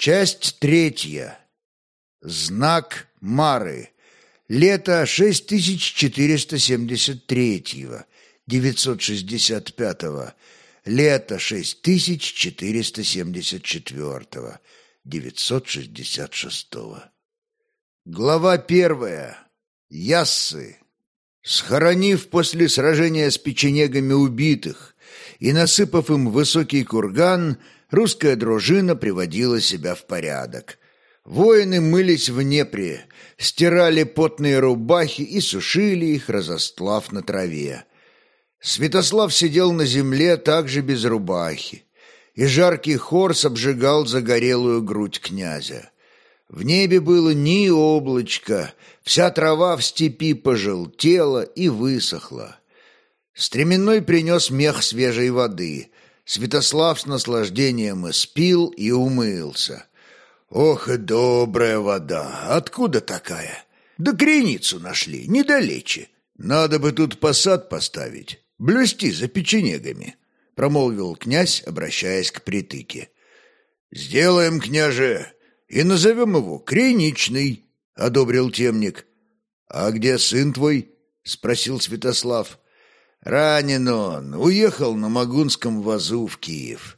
Часть третья. Знак Мары. Лето 6473-го, 965-го. Лето 6474-го, 966-го. Глава первая. Яссы. Схоронив после сражения с печенегами убитых и насыпав им высокий курган, русская дружина приводила себя в порядок. Воины мылись в Днепре, стирали потные рубахи и сушили их, разостлав на траве. Святослав сидел на земле также без рубахи, и жаркий хорс обжигал загорелую грудь князя. В небе было ни облачка, вся трава в степи пожелтела и высохла. Стременной принес мех свежей воды. Святослав с наслаждением испил и умылся. Ох и добрая вода! Откуда такая? Да креницу нашли, недалече. Надо бы тут посад поставить, блюсти за печенегами, промолвил князь, обращаясь к притыке. Сделаем, княже, и назовем его Криничный, одобрил темник. А где сын твой? спросил Святослав. Ранен он, уехал на Магунском вазу в Киев.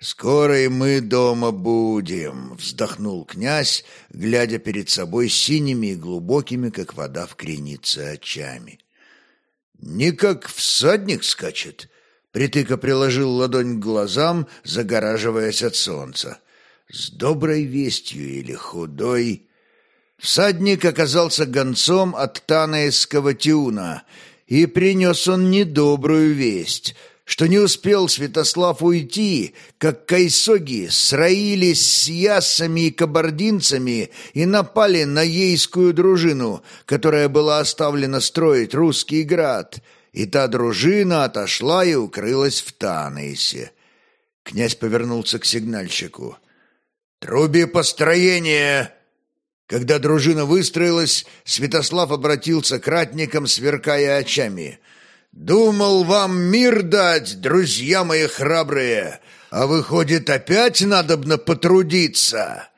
«Скоро и мы дома будем», — вздохнул князь, глядя перед собой синими и глубокими, как вода в кренице, очами. «Не как всадник скачет», — притыка приложил ладонь к глазам, загораживаясь от солнца. «С доброй вестью или худой...» Всадник оказался гонцом от Танаевского Тиуна, и принес он недобрую весть — что не успел Святослав уйти, как кайсоги сраились с яссами и кабардинцами и напали на ейскую дружину, которая была оставлена строить русский град, и та дружина отошла и укрылась в Танейсе. Князь повернулся к сигнальщику. «Труби построение!» Когда дружина выстроилась, Святослав обратился к ратникам, сверкая очами – Думал вам мир дать, друзья мои храбрые, а выходит, опять надобно потрудиться.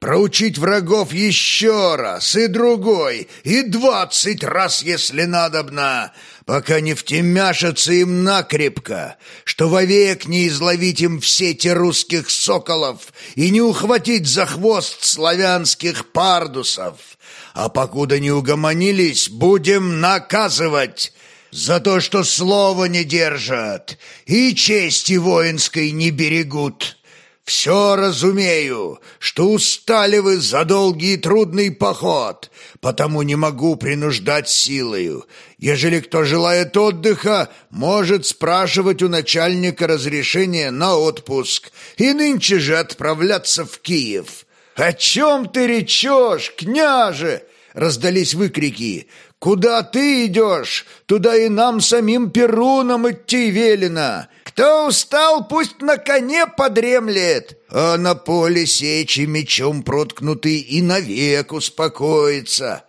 Проучить врагов еще раз, и другой, и двадцать раз, если надобно, пока не втемяшатся им накрепко, что вовек не изловить им все те русских соколов и не ухватить за хвост славянских пардусов. А покуда не угомонились, будем наказывать, за то, что слова не держат и чести воинской не берегут. Все разумею, что устали вы за долгий и трудный поход, потому не могу принуждать силою. Ежели кто желает отдыха, может спрашивать у начальника разрешения на отпуск и нынче же отправляться в Киев. «О чем ты речешь, княже?» — раздались выкрики. Куда ты идешь, туда и нам самим перунам идти велено. Кто устал, пусть на коне подремлет, а на поле сечи мечом проткнутый и навек успокоится.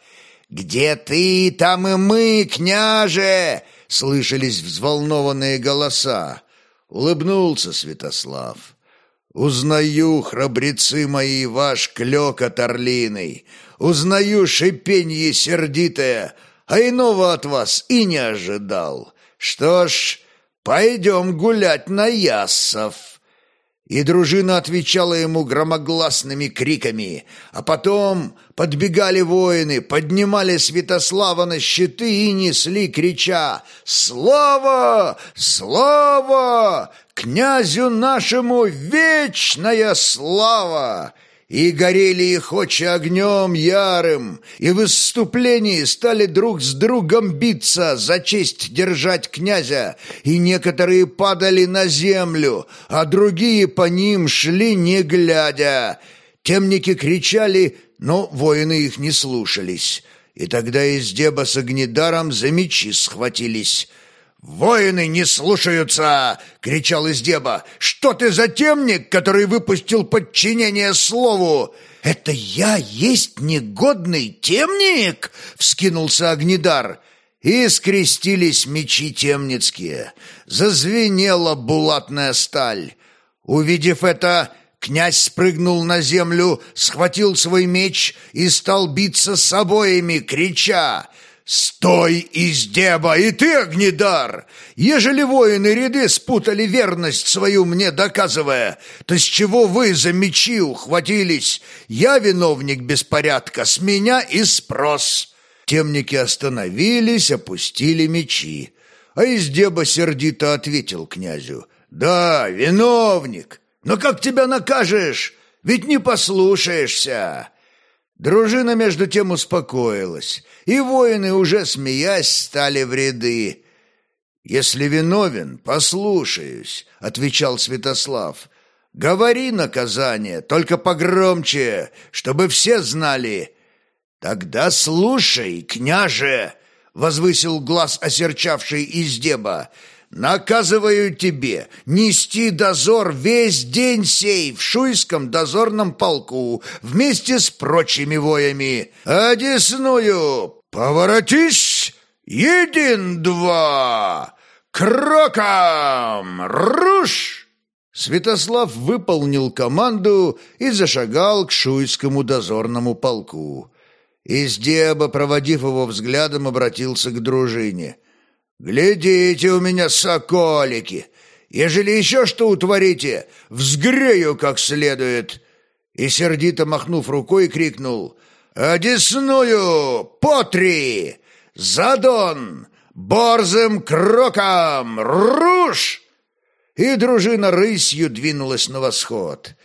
Где ты, там и мы, княже!» — слышались взволнованные голоса. Улыбнулся Святослав. «Узнаю, храбрецы мои, ваш клёк от орлиной, узнаю шипенье сердитое, а иного от вас и не ожидал. Что ж, пойдем гулять на яссов». И дружина отвечала ему громогласными криками, а потом подбегали воины, поднимали Святослава на щиты и несли, крича «Слава! Слава! Князю нашему вечная слава!» И горели их очи огнем ярым, и в выступлении стали друг с другом биться за честь держать князя, и некоторые падали на землю, а другие по ним шли не глядя. Темники кричали, но воины их не слушались. И тогда из деба с огнедаром за мечи схватились — «Воины не слушаются!» — кричал из деба. «Что ты за темник, который выпустил подчинение слову?» «Это я есть негодный темник?» — вскинулся Огнедар. И скрестились мечи темницкие. Зазвенела булатная сталь. Увидев это, Князь спрыгнул на землю, схватил свой меч и стал биться с обоими, крича «Стой, издеба, и ты, Огнедар! Ежели воины ряды спутали верность свою мне доказывая, то с чего вы за мечи ухватились? Я виновник беспорядка, с меня и спрос!» Темники остановились, опустили мечи. А издеба сердито ответил князю «Да, виновник, но как тебя накажешь? Ведь не послушаешься!» Дружина между тем успокоилась, и воины, уже смеясь, стали в ряды. «Если виновен, послушаюсь», — отвечал Святослав. «Говори наказание, только погромче, чтобы все знали». «Тогда слушай, княже!» — возвысил глаз осерчавший издеба. Наказываю тебе нести дозор весь день сей в Шуйском дозорном полку вместе с прочими воями. Одесную поворотись, един-два, кроком, руш!» Святослав выполнил команду и зашагал к Шуйскому дозорному полку. Издеба, проводив его взглядом, обратился к дружине – «Глядите у меня, соколики! Ежели еще что утворите, взгрею как следует!» И сердито махнув рукой, крикнул «Одесную! Потри! Задон! Борзым кроком! Руш!» И дружина рысью двинулась на восход.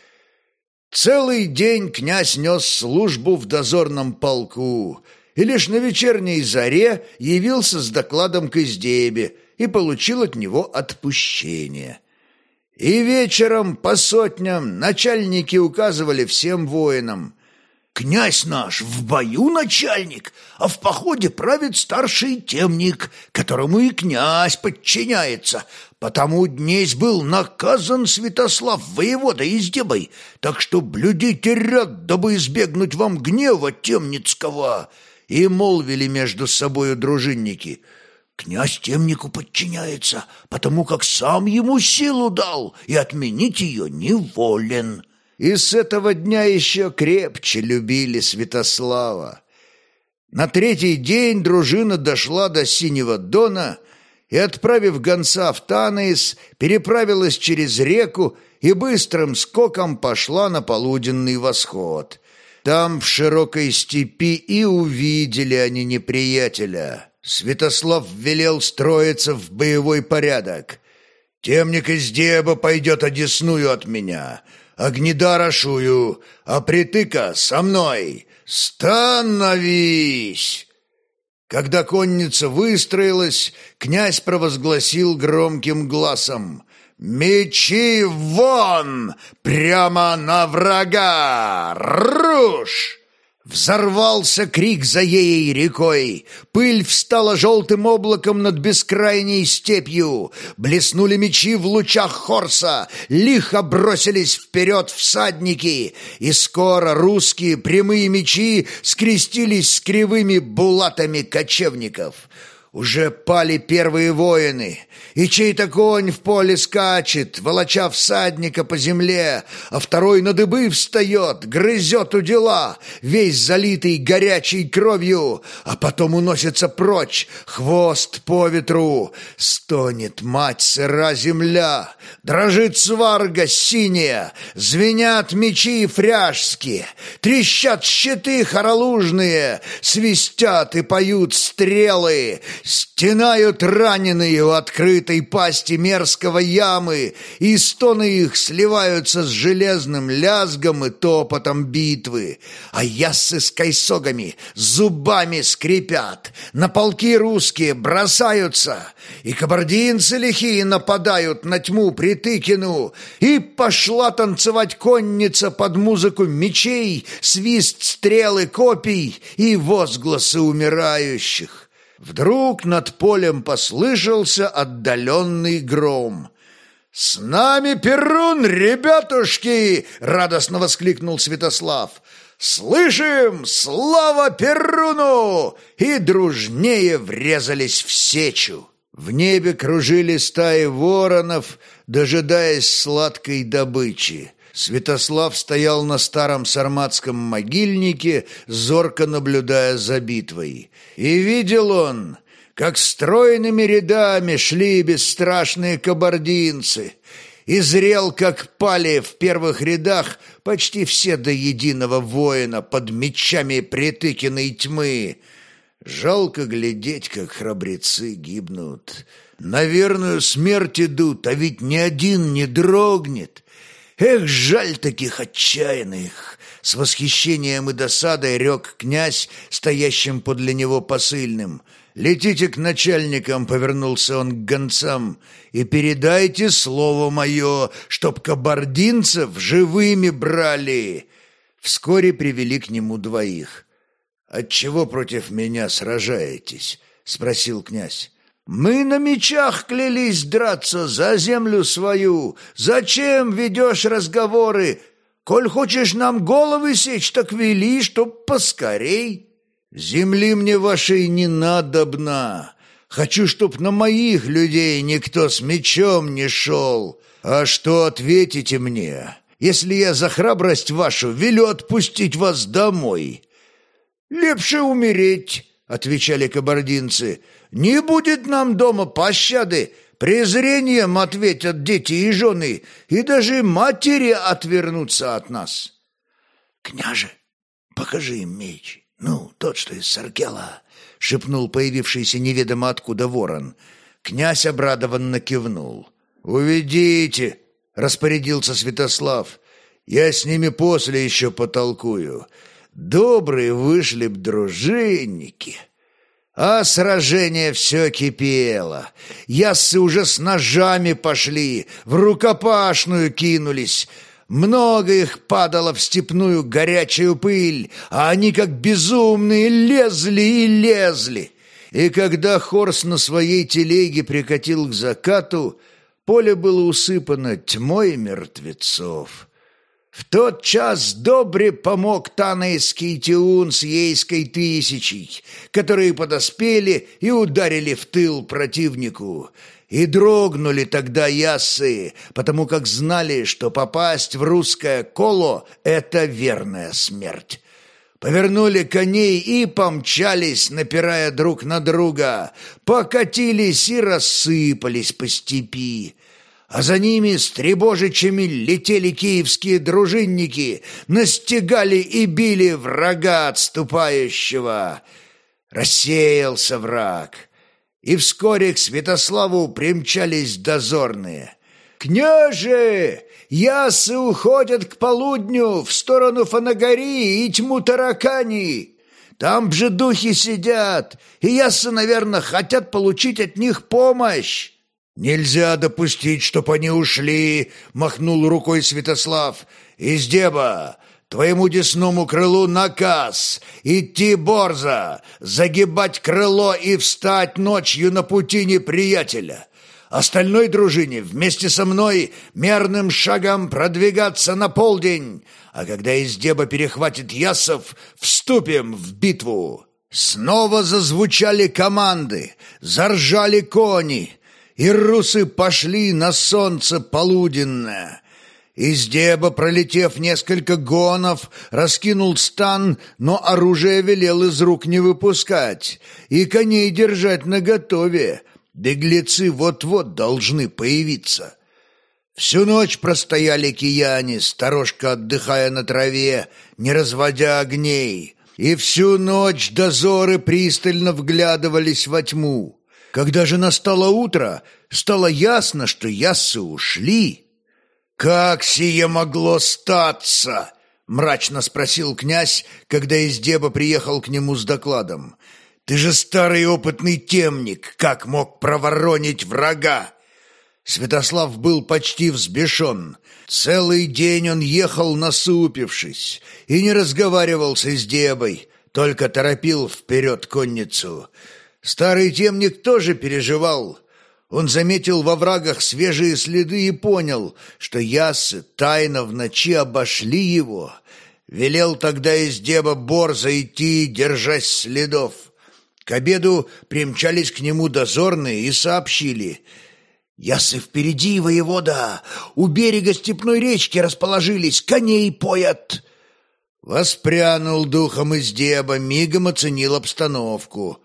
Целый день князь нес службу в дозорном полку — и лишь на вечерней заре явился с докладом к Издебе и получил от него отпущение. И вечером по сотням начальники указывали всем воинам «Князь наш в бою начальник, а в походе правит старший темник, которому и князь подчиняется, потому днесь был наказан Святослав воевода издебой, так что блюдите ряд, дабы избегнуть вам гнева темницкого» и молвили между собою дружинники. «Князь темнику подчиняется, потому как сам ему силу дал, и отменить ее не волен». И с этого дня еще крепче любили Святослава. На третий день дружина дошла до Синего Дона и, отправив гонца в Танаис, переправилась через реку и быстрым скоком пошла на полуденный восход – там, в широкой степи, и увидели они неприятеля. Святослав велел строиться в боевой порядок. «Темник из Деба пойдет одесную от меня, огнедара шую, а притыка со мной. Становись!» Когда конница выстроилась, князь провозгласил громким глазом «Мечи вон! Прямо на врага! Руш!» Взорвался крик за ей рекой, пыль встала желтым облаком над бескрайней степью, блеснули мечи в лучах хорса, лихо бросились вперед всадники, и скоро русские прямые мечи скрестились с кривыми булатами кочевников. Уже пали первые воины, и чей-то конь в поле скачет, волоча всадника по земле, а второй на дыбы встает, грызет у дела, весь залитый горячей кровью, а потом уносится прочь, хвост по ветру. Стонет мать сыра земля, дрожит сварга синяя, звенят мечи фряжские, трещат щиты хоролужные, свистят и поют стрелы, Стенают раненые у открытой пасти мерзкого ямы, и стоны их сливаются с железным лязгом и топотом битвы. А яссы с кайсогами зубами скрипят, на полки русские бросаются, и кабардинцы лихие нападают на тьму Притыкину, и пошла танцевать конница под музыку мечей, свист стрелы копий и возгласы умирающих. Вдруг над полем послышался отдаленный гром. «С нами Перун, ребятушки!» — радостно воскликнул Святослав. «Слышим! Слава Перуну!» И дружнее врезались в сечу. В небе кружили стаи воронов, дожидаясь сладкой добычи. Святослав стоял на старом сарматском могильнике, зорко наблюдая за битвой. И видел он, как стройными рядами шли бесстрашные кабардинцы, и зрел, как пали в первых рядах почти все до единого воина под мечами притыкенной тьмы. Жалко глядеть, как храбрецы гибнут. На верную смерть идут, а ведь ни один не дрогнет. Эх, жаль таких отчаянных! С восхищением и досадой рек князь, стоящим подле него посыльным — «Летите к начальникам», — повернулся он к гонцам, «и передайте слово мое, чтоб кабардинцев живыми брали». Вскоре привели к нему двоих. «Отчего против меня сражаетесь?» — спросил князь. «Мы на мечах клялись драться за землю свою. Зачем ведешь разговоры? Коль хочешь нам головы сечь, так вели, чтоб поскорей». Земли мне вашей не надобна. Хочу, чтоб на моих людей никто с мечом не шел. А что ответите мне, если я за храбрость вашу велю отпустить вас домой?» «Лепше умереть», — отвечали кабардинцы. «Не будет нам дома пощады, презрением ответят дети и жены, и даже матери отвернутся от нас». «Княже, покажи им меч». «Ну, тот, что из Саркела», — шепнул появившийся неведомо откуда ворон. Князь обрадованно кивнул. «Уведите!» — распорядился Святослав. «Я с ними после еще потолкую. Добрые вышли б дружинники». А сражение все кипело. Яссы уже с ножами пошли, в рукопашную кинулись. Много их падало в степную горячую пыль, а они, как безумные, лезли и лезли. И когда Хорс на своей телеге прикатил к закату, поле было усыпано тьмой мертвецов. В тот час добре помог Танейский Тиун с Ейской тысячей, которые подоспели и ударили в тыл противнику. И дрогнули тогда ясы, потому как знали, что попасть в русское коло — это верная смерть. Повернули коней и помчались, напирая друг на друга, покатились и рассыпались по степи. А за ними с требожичами летели киевские дружинники, настигали и били врага отступающего. Рассеялся враг — и вскоре к Святославу примчались дозорные. «Княже! Ясы уходят к полудню в сторону Фанагари и тьму Таракани! Там же духи сидят, и ясы, наверное, хотят получить от них помощь!» «Нельзя допустить, чтоб они ушли!» — махнул рукой Святослав. «Издеба, Твоему десному крылу наказ идти борзо, загибать крыло и встать ночью на пути неприятеля. Остальной дружине вместе со мной мерным шагом продвигаться на полдень, а когда из деба перехватит ясов, вступим в битву». Снова зазвучали команды, заржали кони, и русы пошли на солнце полуденное. Из деба, пролетев несколько гонов, раскинул стан, но оружие велел из рук не выпускать и коней держать наготове. Беглецы вот-вот должны появиться. Всю ночь простояли кияне, сторожка отдыхая на траве, не разводя огней, и всю ночь дозоры пристально вглядывались во тьму. Когда же настало утро, стало ясно, что яссы ушли — «Как сие могло статься?» — мрачно спросил князь, когда из деба приехал к нему с докладом. «Ты же старый опытный темник, как мог проворонить врага?» Святослав был почти взбешен. Целый день он ехал насупившись и не разговаривал с издебой, только торопил вперед конницу. Старый темник тоже переживал — он заметил во врагах свежие следы и понял, что ясы тайно в ночи обошли его. Велел тогда из деба борза идти, держась следов. К обеду примчались к нему дозорные и сообщили. Ясы впереди, воевода! У берега степной речки расположились, коней поят!» Воспрянул духом из деба, мигом оценил обстановку.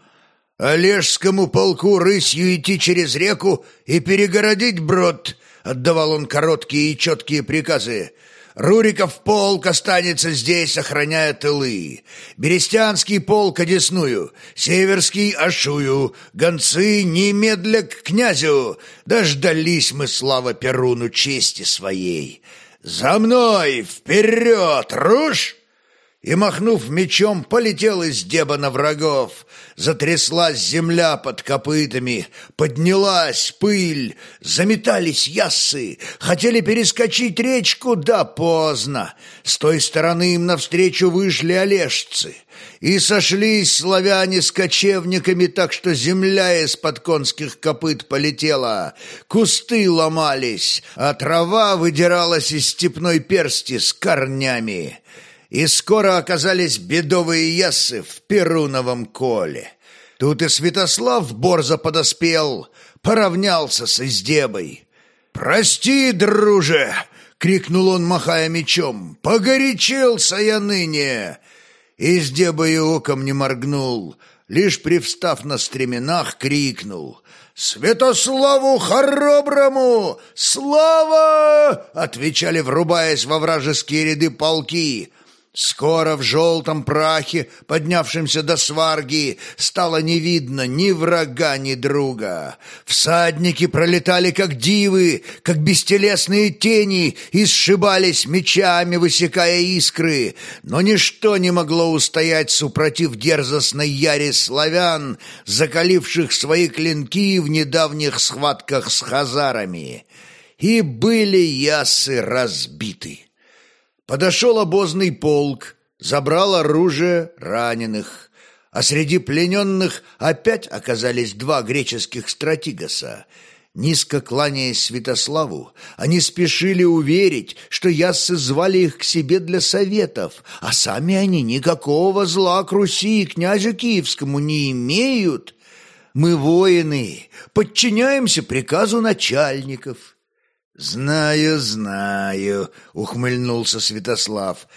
«Олежскому полку рысью идти через реку и перегородить брод!» — отдавал он короткие и четкие приказы. Руриков полк останется здесь, охраняя тылы. Берестянский полк одесную, Северский Ашую, гонцы немедля к князю. Дождались мы, слава Перуну, чести своей. За мной, вперед, руш! И, махнув мечом, полетел из деба на врагов. Затряслась земля под копытами, поднялась пыль, заметались яссы, хотели перескочить речку, да поздно. С той стороны им навстречу вышли олежцы. И сошлись славяне с кочевниками, так что земля из-под конских копыт полетела. Кусты ломались, а трава выдиралась из степной персти с корнями и скоро оказались бедовые ясы в Перуновом коле. Тут и Святослав борзо подоспел, поравнялся с издебой. «Прости, друже!» — крикнул он, махая мечом. «Погорячился я ныне!» Издеба и оком не моргнул, лишь привстав на стременах, крикнул. «Святославу хороброму! Слава!» — отвечали, врубаясь во вражеские ряды полки. Скоро в желтом прахе, поднявшемся до сварги, стало не видно ни врага, ни друга. Всадники пролетали, как дивы, как бестелесные тени, и сшибались мечами, высекая искры. Но ничто не могло устоять супротив дерзостной яре славян, закаливших свои клинки в недавних схватках с хазарами. И были ясы разбиты. Подошел обозный полк, забрал оружие раненых, а среди плененных опять оказались два греческих стратигоса. Низко кланяясь Святославу, они спешили уверить, что яссы звали их к себе для советов, а сами они никакого зла к Руси и князю Киевскому не имеют. Мы воины, подчиняемся приказу начальников. «Знаю, знаю», — ухмыльнулся Святослав.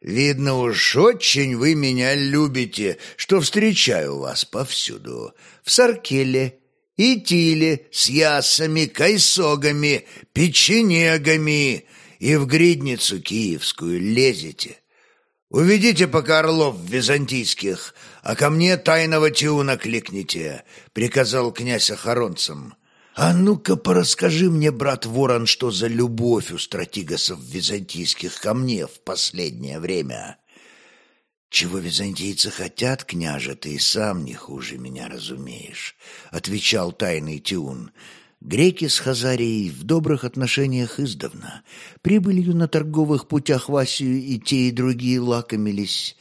«Видно уж, очень вы меня любите, что встречаю вас повсюду. В Саркеле, Итиле, с ясами, кайсогами, печенегами и в гридницу киевскую лезете. Уведите пока орлов византийских, а ко мне тайного Тиуна кликните», — приказал князь охоронцам. «А ну-ка, порасскажи мне, брат Ворон, что за любовь у стратигосов византийских ко мне в последнее время?» «Чего византийцы хотят, княже, ты и сам не хуже меня разумеешь», — отвечал тайный Тиун. «Греки с Хазарией в добрых отношениях издавна. Прибылью на торговых путях в Асию и те, и другие лакомились.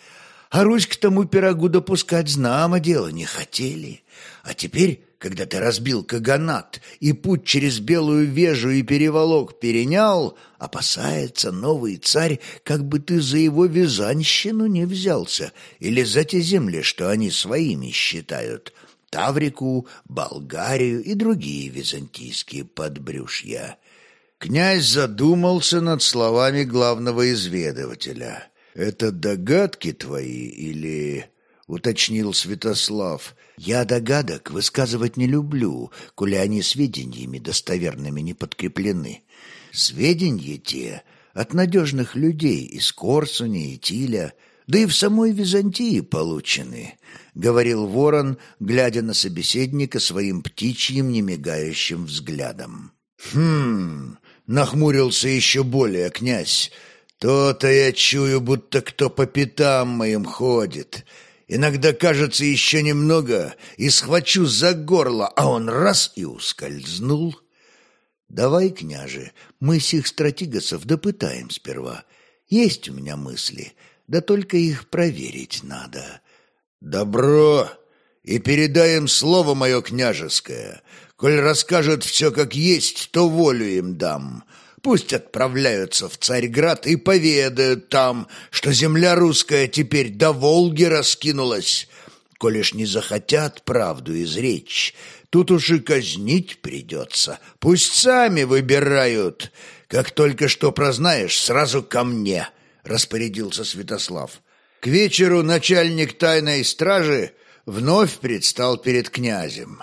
А Русь к тому пирогу допускать знамо дело не хотели. А теперь когда ты разбил Каганат и путь через Белую Вежу и переволок перенял, опасается новый царь, как бы ты за его вязанщину не взялся или за те земли, что они своими считают, Таврику, Болгарию и другие византийские подбрюшья. Князь задумался над словами главного изведывателя. «Это догадки твои или...» — уточнил Святослав. «Я догадок высказывать не люблю, коли они сведениями достоверными не подкреплены. Сведения те от надежных людей из Корсуни и Тиля, да и в самой Византии получены», — говорил ворон, глядя на собеседника своим птичьим немигающим взглядом. «Хм...» — нахмурился еще более князь. «То-то я чую, будто кто по пятам моим ходит». Иногда кажется еще немного, и схвачу за горло, а он раз и ускользнул. Давай, княже, мы сих стратигосов допытаем сперва. Есть у меня мысли, да только их проверить надо. Добро, и передаем слово мое княжеское. Коль расскажут все как есть, то волю им дам. Пусть отправляются в Царьград и поведают там, что земля русская теперь до Волги раскинулась. Коль ж не захотят правду изречь, Тут уж и казнить придется. Пусть сами выбирают. Как только что прознаешь, сразу ко мне, — распорядился Святослав. К вечеру начальник тайной стражи вновь предстал перед князем.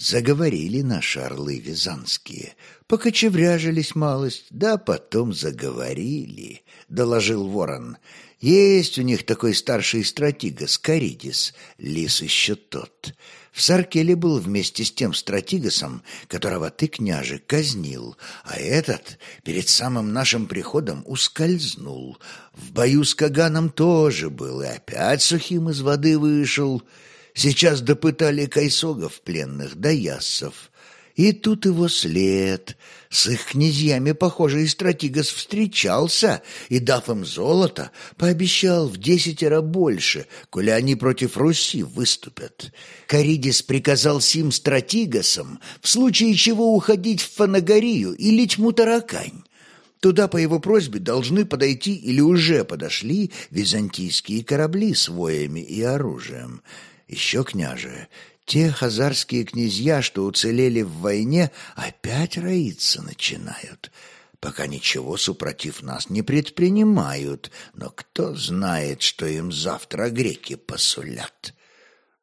Заговорили наши орлы вязанские, покочевряжились малость, да потом заговорили, — доложил ворон. Есть у них такой старший стратига, Скоридис, лис еще тот. В Саркеле был вместе с тем стратигосом, которого ты, княже, казнил, а этот перед самым нашим приходом ускользнул. В бою с Каганом тоже был и опять сухим из воды вышел. Сейчас допытали кайсогов пленных да яссов. И тут его след. С их князьями, похоже, и стратигос встречался, и, дав им золото, пообещал в десятеро больше, коли они против Руси выступят. Каридис приказал сим стратигосам в случае чего уходить в Фанагорию и лить мутаракань. Туда по его просьбе должны подойти или уже подошли византийские корабли с воями и оружием. Еще, княже, те хазарские князья, что уцелели в войне, опять роиться начинают. Пока ничего супротив нас не предпринимают, но кто знает, что им завтра греки посулят.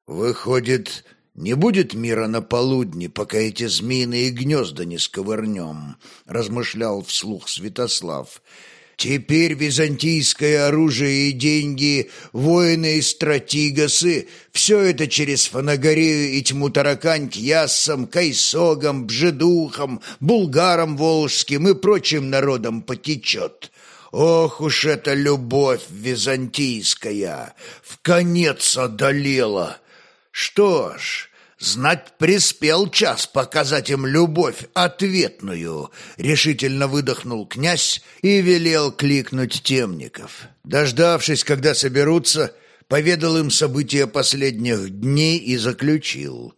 Выходит, не будет мира на полудне, пока эти змеиные гнезда не сковырнем, размышлял вслух Святослав. Теперь византийское оружие и деньги, воины и стратигасы — все это через Фанагорею и тьму таракань к яссам, кайсогам, бжедухам, булгарам волжским и прочим народам потечет. Ох уж эта любовь византийская! В конец одолела! Что ж, Знать приспел час показать им любовь ответную, решительно выдохнул князь и велел кликнуть темников. Дождавшись, когда соберутся, поведал им события последних дней и заключил.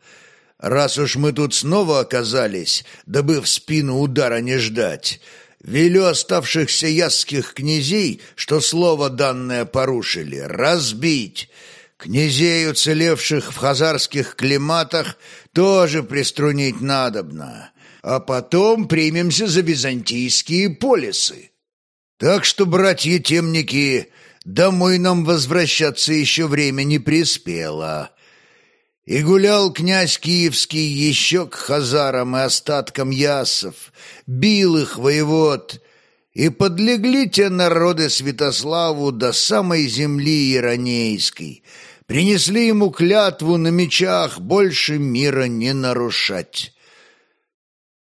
«Раз уж мы тут снова оказались, дабы в спину удара не ждать, велю оставшихся ясских князей, что слово данное порушили, разбить» Князей, уцелевших в хазарских климатах, тоже приструнить надобно, а потом примемся за византийские полисы. Так что, братья-темники, домой нам возвращаться еще время не приспело. И гулял князь Киевский еще к хазарам и остаткам ясов, бил их воевод, и подлегли те народы Святославу до самой земли Иронейской — принесли ему клятву на мечах больше мира не нарушать.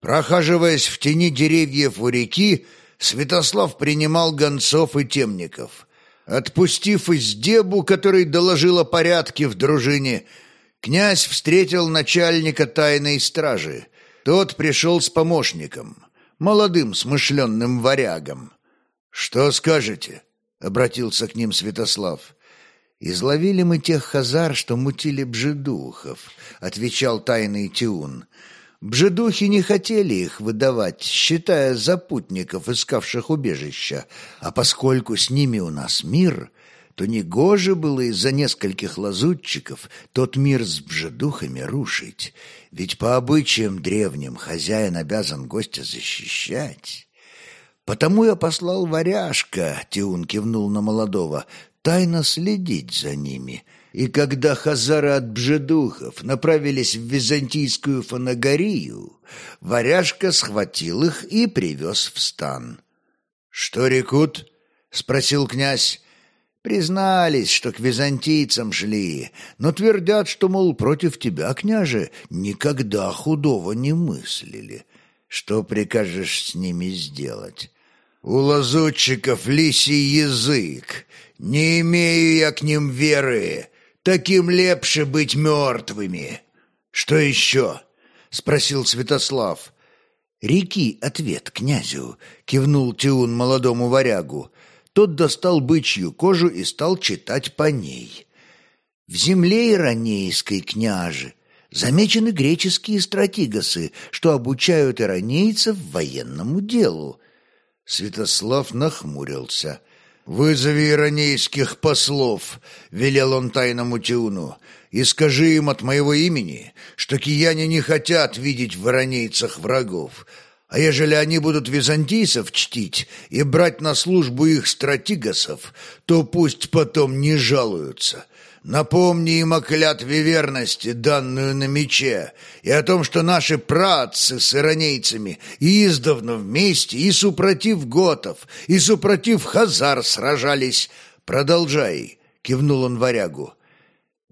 Прохаживаясь в тени деревьев у реки, Святослав принимал гонцов и темников. Отпустив из дебу, который доложил о порядке в дружине, князь встретил начальника тайной стражи. Тот пришел с помощником, молодым смышленным варягом. «Что скажете?» — обратился к ним Святослав. «Изловили мы тех хазар, что мутили бжедухов», — отвечал тайный Тиун. «Бжедухи не хотели их выдавать, считая запутников, искавших убежища, а поскольку с ними у нас мир, то негоже было из-за нескольких лазутчиков тот мир с бжедухами рушить, ведь по обычаям древним хозяин обязан гостя защищать». «Потому я послал варяжка», — Тиун кивнул на молодого, тайно следить за ними, и когда хазары от бжедухов направились в византийскую фанагорию, варяжка схватил их и привез в стан. «Что рекут?» — спросил князь. Признались, что к византийцам шли, но твердят, что, мол, против тебя, княже, никогда худого не мыслили. Что прикажешь с ними сделать? У лазутчиков лисий язык, не имею я к ним веры, таким лепше быть мертвыми. Что еще? Спросил Святослав. Реки ответ князю, кивнул Тиун молодому варягу. Тот достал бычью кожу и стал читать по ней. В земле иронейской княже замечены греческие стратигосы, что обучают иронейцев военному делу. Святослав нахмурился – «Вызови иронейских послов», — велел он тайному Тиуну, «и скажи им от моего имени, что кияне не хотят видеть в иронейцах врагов, а ежели они будут византийцев чтить и брать на службу их стратигосов, то пусть потом не жалуются. Напомни им о клятве верности, данную на мече, и о том, что наши праотцы с иронейцами издавна вместе и супротив готов, и супротив хазар сражались. Продолжай, — кивнул он варягу.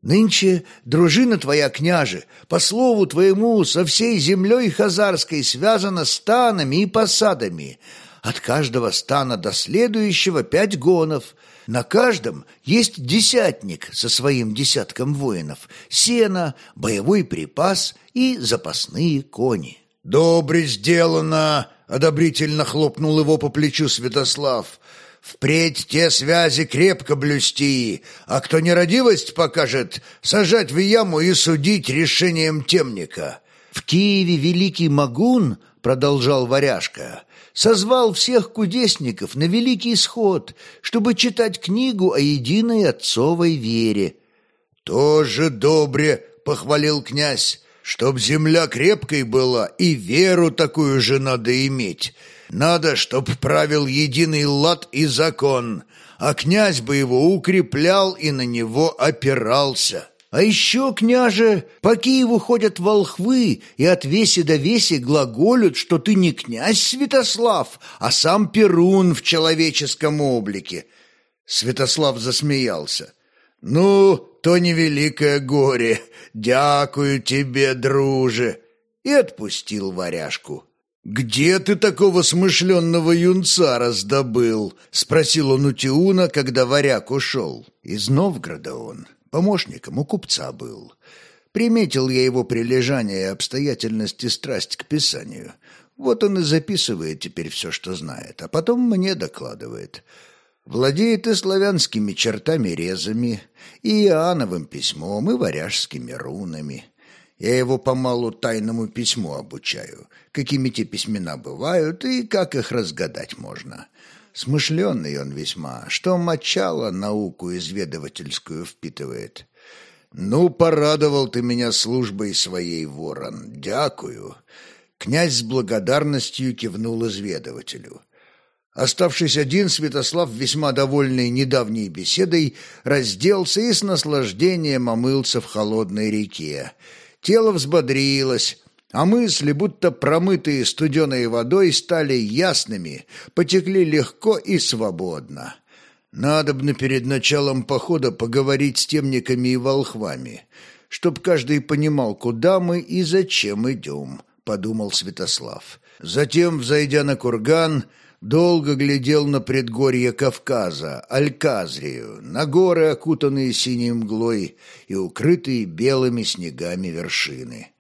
Нынче дружина твоя, княже, по слову твоему, со всей землей хазарской связана станами и посадами. От каждого стана до следующего пять гонов — на каждом есть десятник со своим десятком воинов, сено, боевой припас и запасные кони. «Добре сделано!» — одобрительно хлопнул его по плечу Святослав. «Впредь те связи крепко блюсти, а кто нерадивость покажет, сажать в яму и судить решением темника». В Киеве великий Магун, продолжал Варяжка, созвал всех кудесников на великий сход, чтобы читать книгу о единой отцовой вере. «Тоже добре», — похвалил князь, — «чтоб земля крепкой была, и веру такую же надо иметь. Надо, чтоб правил единый лад и закон, а князь бы его укреплял и на него опирался». А еще, княже, по Киеву ходят волхвы и от веси до веси глаголют, что ты не князь Святослав, а сам Перун в человеческом облике. Святослав засмеялся. «Ну, то невеликое горе. Дякую тебе, друже!» И отпустил варяжку. «Где ты такого смышленного юнца раздобыл?» — спросил он у Тиуна, когда варяг ушел. «Из Новгорода он». Помощником у купца был. Приметил я его прилежание и обстоятельности страсть к писанию. Вот он и записывает теперь все, что знает, а потом мне докладывает. Владеет и славянскими чертами-резами, и Иоанновым письмом, и варяжскими рунами. Я его помалу тайному письму обучаю, какими те письмена бывают и как их разгадать можно. Смышленный он весьма, что мочало науку изведывательскую впитывает. Ну, порадовал ты меня службой своей, ворон, дякую. Князь с благодарностью кивнул изведывателю. Оставшись один, Святослав, весьма довольный недавней беседой, разделся и с наслаждением омылся в холодной реке. Тело взбодрилось, а мысли, будто промытые студеной водой, стали ясными, потекли легко и свободно. Надобно перед началом похода поговорить с темниками и волхвами, чтоб каждый понимал, куда мы и зачем идем, — подумал Святослав. Затем, взойдя на курган, долго глядел на предгорье Кавказа, Альказрию, на горы, окутанные синей мглой и укрытые белыми снегами вершины.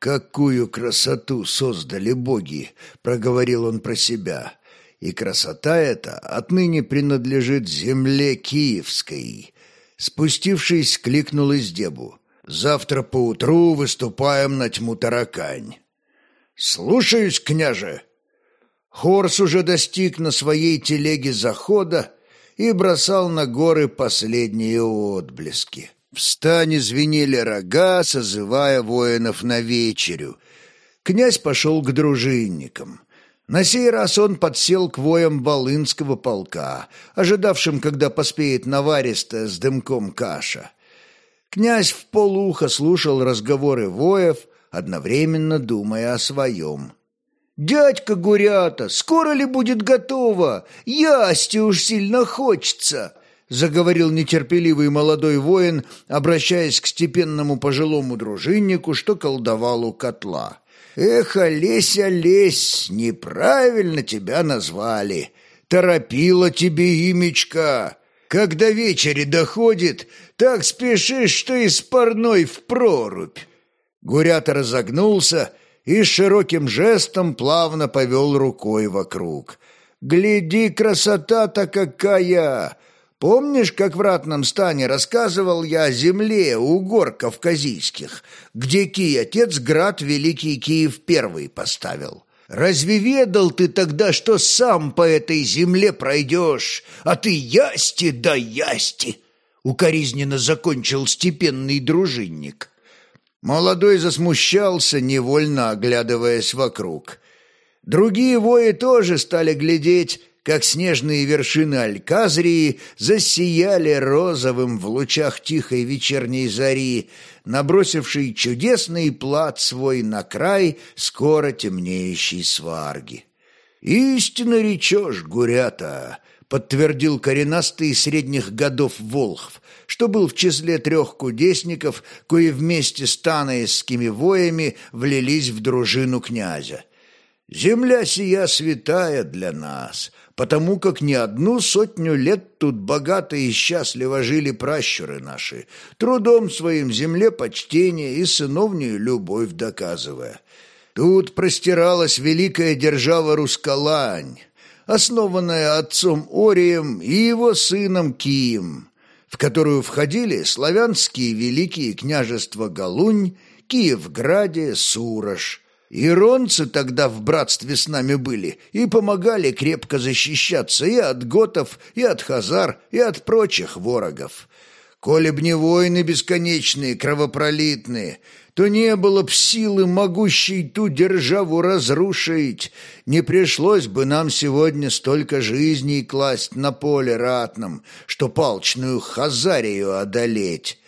«Какую красоту создали боги!» — проговорил он про себя. «И красота эта отныне принадлежит земле киевской». Спустившись, кликнул из дебу. «Завтра поутру выступаем на тьму таракань». «Слушаюсь, княже!» Хорс уже достиг на своей телеге захода и бросал на горы последние отблески. В стане звенели рога, созывая воинов на вечерю. Князь пошел к дружинникам. На сей раз он подсел к воям Волынского полка, ожидавшим, когда поспеет наваристая с дымком каша. Князь в полуха слушал разговоры воев, одновременно думая о своем. «Дядька Гурята, скоро ли будет готово? Ясти уж сильно хочется!» Заговорил нетерпеливый молодой воин, обращаясь к степенному пожилому дружиннику, что колдовал у котла. «Эх, Олесь, Олесь, неправильно тебя назвали. Торопила тебе имечка. Когда вечери доходит, так спешишь, что из парной в прорубь». Гурята разогнулся и широким жестом плавно повел рукой вокруг. «Гляди, красота-то какая! Помнишь, как в ратном стане рассказывал я о земле у гор кавказийских, где Кий отец град Великий Киев первый поставил? Разве ведал ты тогда, что сам по этой земле пройдешь, а ты ясти да ясти?» Укоризненно закончил степенный дружинник. Молодой засмущался, невольно оглядываясь вокруг. Другие вои тоже стали глядеть, как снежные вершины Альказрии засияли розовым в лучах тихой вечерней зари, набросивший чудесный плат свой на край скоро темнеющей сварги. «Истинно речешь, гурята!» — подтвердил коренастый средних годов Волхв, что был в числе трех кудесников, кои вместе с танаисскими воями влились в дружину князя. «Земля сия святая для нас, потому как не одну сотню лет тут богато и счастливо жили пращуры наши, трудом своим земле почтение и сыновнюю любовь доказывая. Тут простиралась великая держава Рускалань, основанная отцом Орием и его сыном Кием, в которую входили славянские великие княжества Галунь, Киевграде, Сурож, Иронцы тогда в братстве с нами были и помогали крепко защищаться и от готов, и от хазар, и от прочих ворогов. Коли б не войны бесконечные, кровопролитные, то не было б силы, могущей ту державу разрушить. Не пришлось бы нам сегодня столько жизней класть на поле ратном, что палчную хазарию одолеть.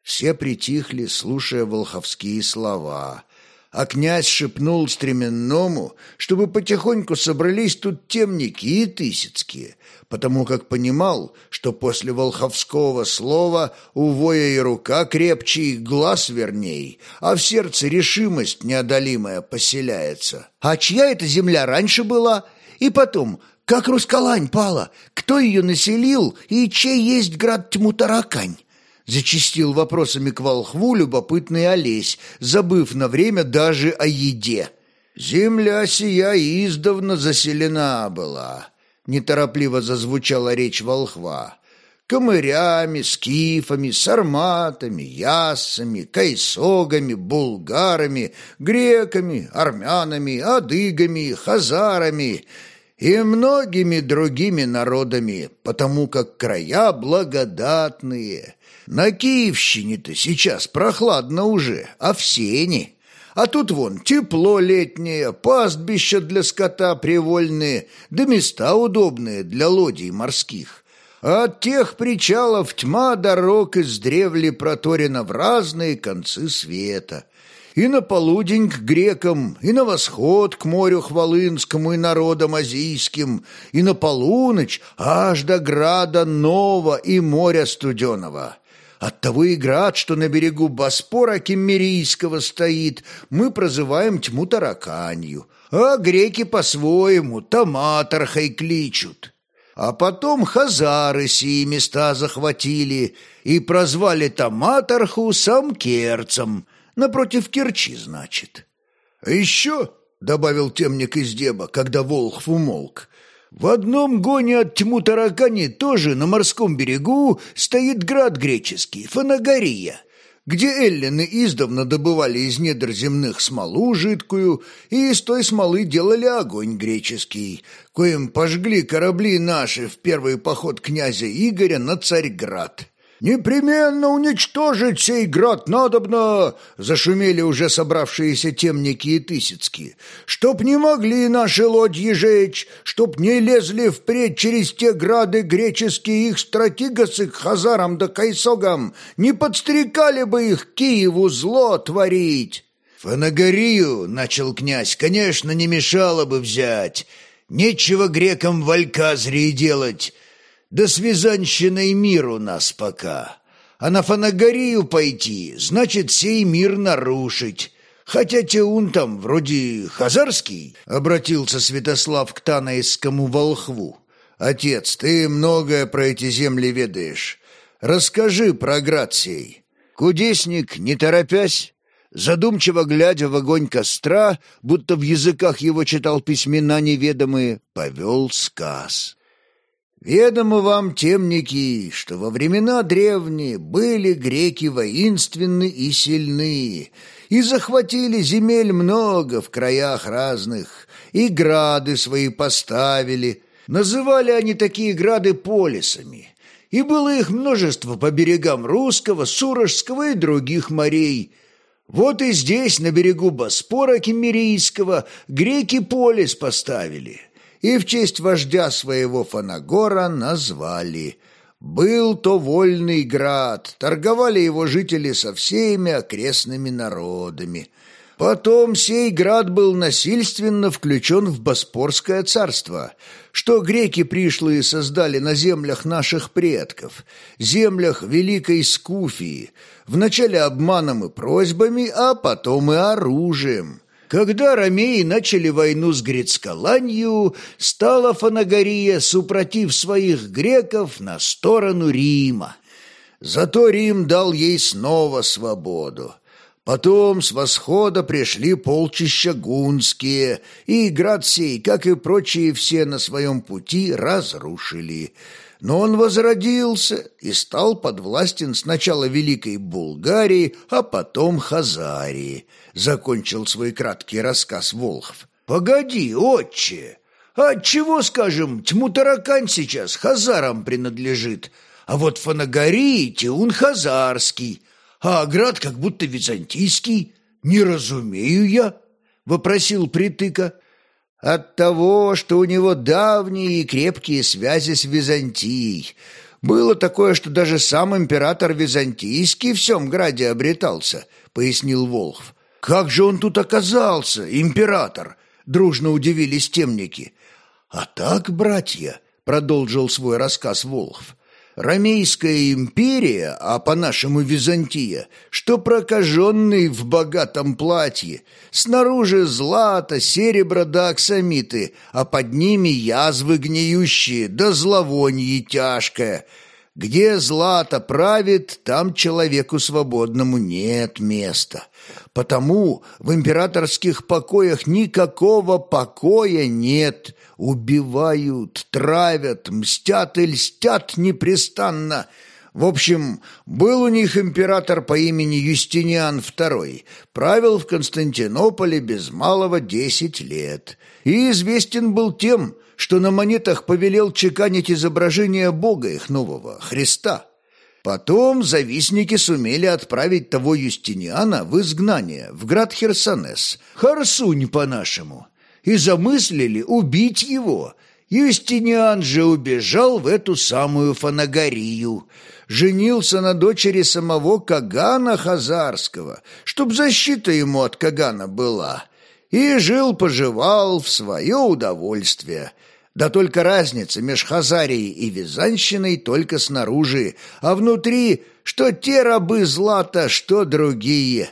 Все притихли, слушая волховские слова — а князь шепнул стременному, чтобы потихоньку собрались тут темники и тысяцкие, потому как понимал, что после волховского слова у воя и рука крепче, и глаз верней, а в сердце решимость неодолимая поселяется. А чья эта земля раньше была? И потом, как Рускалань пала? Кто ее населил? И чей есть град Тьму-Таракань? Зачистил вопросами к волхву любопытный Олесь, забыв на время даже о еде. «Земля сия издавна заселена была», — неторопливо зазвучала речь волхва. «Камырями, скифами, сарматами, яссами, кайсогами, булгарами, греками, армянами, адыгами, хазарами» и многими другими народами, потому как края благодатные, на Киевщине-то сейчас прохладно уже, а в сене. А тут вон тепло летнее, пастбища для скота привольные, да места удобные для лодий морских. От тех причалов тьма дорог из древли проторена в разные концы света. И на полудень к грекам, и на восход к морю Хвалынскому и народам азийским, и на полуночь аж до града Нова и моря Студеного. Оттого и град, что на берегу Боспора Кеммерийского стоит, мы прозываем тьму тараканью, а греки по-своему Томатархой кличут. А потом хазары сии места захватили и прозвали Томатарху Самкерцем, напротив Керчи, значит. А еще, — добавил темник из деба, когда Волхв умолк, в одном гоне от тьму таракани тоже на морском берегу стоит град греческий, Фанагория, где эллины издавна добывали из недр земных смолу жидкую и из той смолы делали огонь греческий, коим пожгли корабли наши в первый поход князя Игоря на Царьград. «Непременно уничтожить сей град надобно!» — зашумели уже собравшиеся темники и тысяцкие. «Чтоб не могли наши лодьи жечь, чтоб не лезли впредь через те грады греческие их стратигасы к хазарам да кайсогам, не подстрекали бы их Киеву зло творить!» «Фанагорию, — начал князь, — конечно, не мешало бы взять. Нечего грекам в Альказрии делать». Да с Вязанщиной мир у нас пока. А на Фанагорию пойти, значит, сей мир нарушить. Хотя Теун там вроде хазарский, — обратился Святослав к Танаисскому волхву. Отец, ты многое про эти земли ведаешь. Расскажи про град сей. Кудесник, не торопясь, задумчиво глядя в огонь костра, будто в языках его читал письмена неведомые, повел сказ. Ведомо вам, темники, что во времена древние были греки воинственны и сильны, и захватили земель много в краях разных, и грады свои поставили. Называли они такие грады полисами, и было их множество по берегам Русского, Сурожского и других морей. Вот и здесь, на берегу Боспора Кемерийского, греки полис поставили, и в честь вождя своего Фанагора назвали – был то вольный град, торговали его жители со всеми окрестными народами. Потом сей град был насильственно включен в Боспорское царство, что греки пришлые создали на землях наших предков, землях Великой Скуфии, вначале обманом и просьбами, а потом и оружием. Когда ромеи начали войну с Грецкаланью, стала Фанагория, супротив своих греков, на сторону Рима. Зато Рим дал ей снова свободу. Потом с восхода пришли полчища гунские, и град сей, как и прочие все на своем пути, разрушили. Но он возродился и стал подвластен сначала Великой Булгарии, а потом Хазарии, закончил свой краткий рассказ Волхов. «Погоди, отче, а чего, скажем, Тьму-Таракань сейчас Хазарам принадлежит, а вот Фанагории Тиун Хазарский, а град как будто византийский? Не разумею я», — вопросил Притыка. От того, что у него давние и крепкие связи с Византией. Было такое, что даже сам император Византийский в всем граде обретался, пояснил Волхв. Как же он тут оказался, император? Дружно удивились темники. А так, братья, продолжил свой рассказ Волхв, Ромейская империя, а по-нашему Византия, что прокаженный в богатом платье, снаружи злато, серебро да оксамиты, а под ними язвы гниющие да зловонье тяжкое. Где злато правит, там человеку свободному нет места. Потому в императорских покоях никакого покоя нет. Убивают, травят, мстят и льстят непрестанно. В общем, был у них император по имени Юстиниан II, правил в Константинополе без малого десять лет, и известен был тем, что на монетах повелел чеканить изображение Бога их нового, Христа. Потом завистники сумели отправить того Юстиниана в изгнание, в град Херсонес, Харсунь по-нашему, и замыслили убить его. Юстиниан же убежал в эту самую Фанагорию, женился на дочери самого Кагана Хазарского, чтоб защита ему от Кагана была, и жил-поживал в свое удовольствие – да только разница меж Хазарией и Визанщиной только снаружи, а внутри, что те рабы злата, что другие.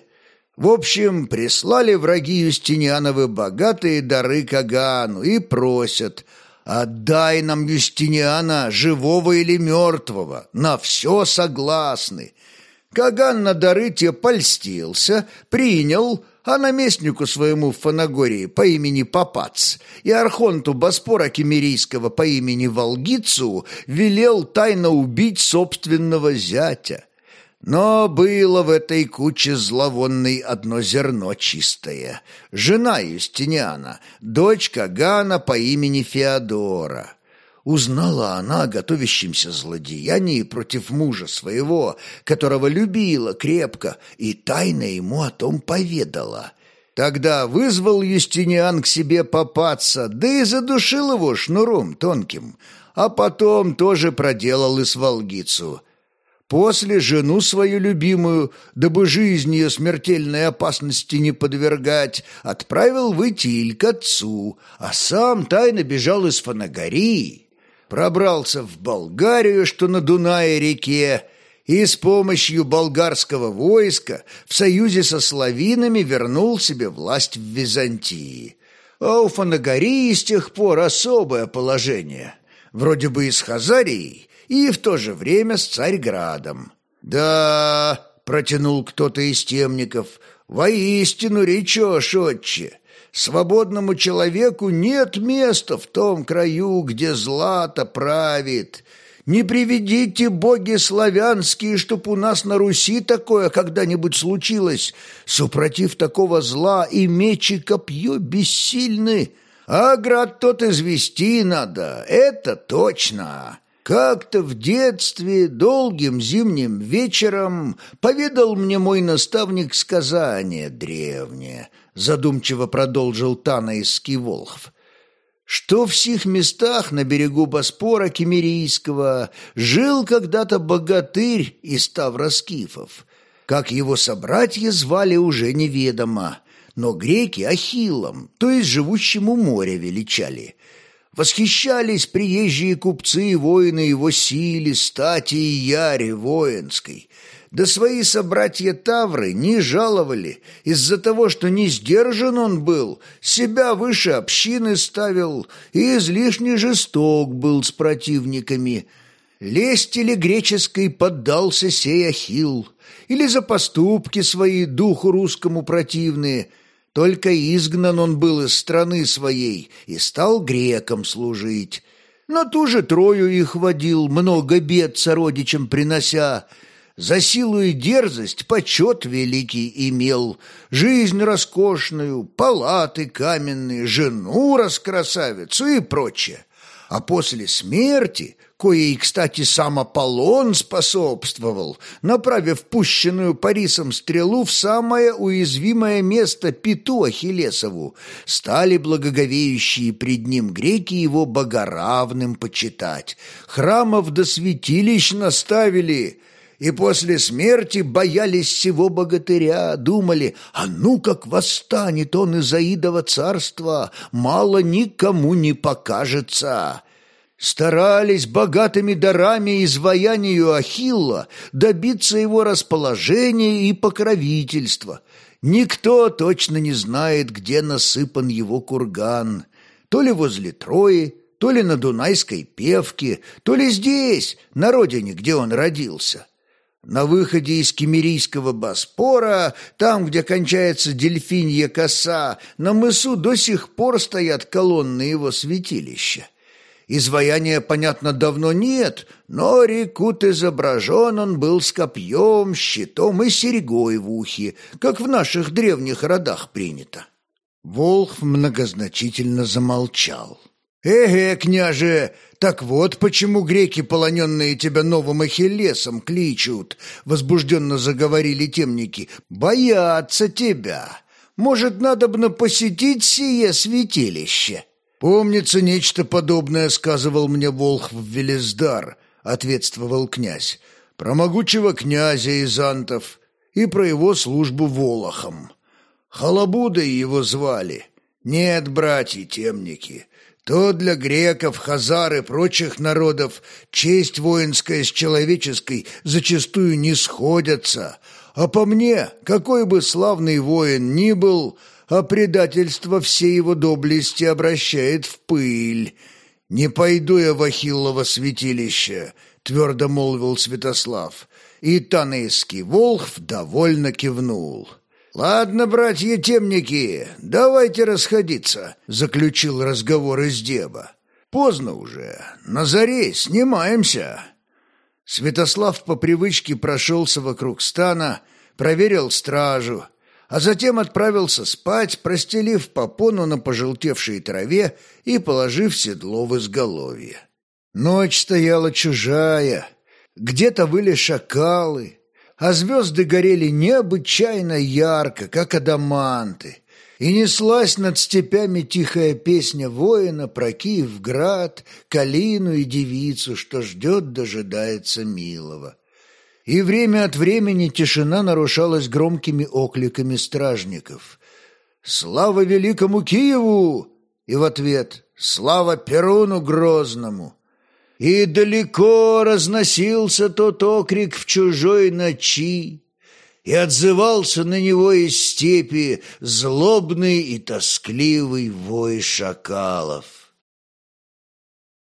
В общем, прислали враги Юстиниановы богатые дары Кагану и просят «Отдай нам Юстиниана, живого или мертвого, на все согласны». Каган на дары те польстился, принял, а наместнику своему в Фанагории по имени Папац и архонту Боспора Кемерийского по имени Волгицу велел тайно убить собственного зятя. Но было в этой куче зловонной одно зерно чистое. Жена Юстиниана, дочь Кагана по имени Феодора. Узнала она о готовящемся злодеянии против мужа своего, которого любила крепко, и тайно ему о том поведала. Тогда вызвал Юстиниан к себе попаться, да и задушил его шнуром тонким, а потом тоже проделал и с Волгицу. После жену свою любимую, дабы жизнь ее смертельной опасности не подвергать, отправил в Итиль к отцу, а сам тайно бежал из Фанагории пробрался в Болгарию, что на Дунае-реке, и с помощью болгарского войска в союзе со славинами вернул себе власть в Византии. А у Фанагории с тех пор особое положение, вроде бы и с Хазарией, и в то же время с Царьградом. «Да», — протянул кто-то из темников, — «воистину речешь, отче, Свободному человеку нет места в том краю, где злато правит. Не приведите, боги славянские, чтоб у нас на Руси такое когда-нибудь случилось. Супротив такого зла и меч и копье бессильны, а град тот извести надо, это точно. Как-то в детстве, долгим зимним вечером, поведал мне мой наставник сказание древнее, задумчиво продолжил Танаисский Волхв что в сих местах на берегу Боспора Кемерийского жил когда-то богатырь из Тавроскифов. Как его собратья звали уже неведомо, но греки Ахиллом, то есть живущим у моря, величали. Восхищались приезжие купцы и воины его силе, стати и яре воинской – да свои собратья Тавры не жаловали из-за того, что не сдержан он был, себя выше общины ставил и излишне жесток был с противниками. Лесть или греческой поддался сей Ахилл, или за поступки свои духу русскому противные. Только изгнан он был из страны своей и стал грекам служить. На ту же Трою их водил, много бед сородичам принося, за силу и дерзость почет великий имел, жизнь роскошную, палаты каменные, жену раскрасавицу и прочее. А после смерти, коей, кстати, сам Аполлон способствовал, направив пущенную Парисом стрелу в самое уязвимое место Пету Ахиллесову, стали благоговеющие пред ним греки его богоравным почитать, храмов до святилищ наставили – и после смерти боялись всего богатыря, думали, а ну как восстанет он из Аидова царства, мало никому не покажется. Старались богатыми дарами изваянию Ахилла добиться его расположения и покровительства. Никто точно не знает, где насыпан его курган, то ли возле Трои, то ли на Дунайской певке, то ли здесь, на родине, где он родился. На выходе из Кемерийского Боспора, там, где кончается Дельфинья коса, на мысу до сих пор стоят колонны его святилища. Изваяния, понятно, давно нет, но рекут изображен он был с копьем, щитом и серьгой в ухе, как в наших древних родах принято. Волх многозначительно замолчал. «Эге, княже, так вот почему греки, полоненные тебя новым Ахиллесом, кличут!» Возбужденно заговорили темники. «Боятся тебя! Может, надобно посетить сие святилище?» «Помнится, нечто подобное сказывал мне Волхв Велиздар», — ответствовал князь, «про могучего князя из Антов и про его службу волохом. Халабудой его звали. Нет, братья темники, то для греков, хазар и прочих народов честь воинская с человеческой зачастую не сходятся. А по мне, какой бы славный воин ни был, а предательство все его доблести обращает в пыль. «Не пойду я в Ахиллово святилище», — твердо молвил Святослав. И Танейский Волхв довольно кивнул. «Ладно, братья-темники, давайте расходиться», — заключил разговор из деба. «Поздно уже, на заре снимаемся». Святослав по привычке прошелся вокруг стана, проверил стражу, а затем отправился спать, простелив попону на пожелтевшей траве и положив седло в изголовье. Ночь стояла чужая, где-то выли шакалы, а звезды горели необычайно ярко, как адаманты, и неслась над степями тихая песня воина про Киевград, Калину и девицу, что ждет, дожидается милого. И время от времени тишина нарушалась громкими окликами стражников. «Слава великому Киеву!» И в ответ «Слава Перуну Грозному!» И далеко разносился тот окрик в чужой ночи, И отзывался на него из степи Злобный и тоскливый вой шакалов.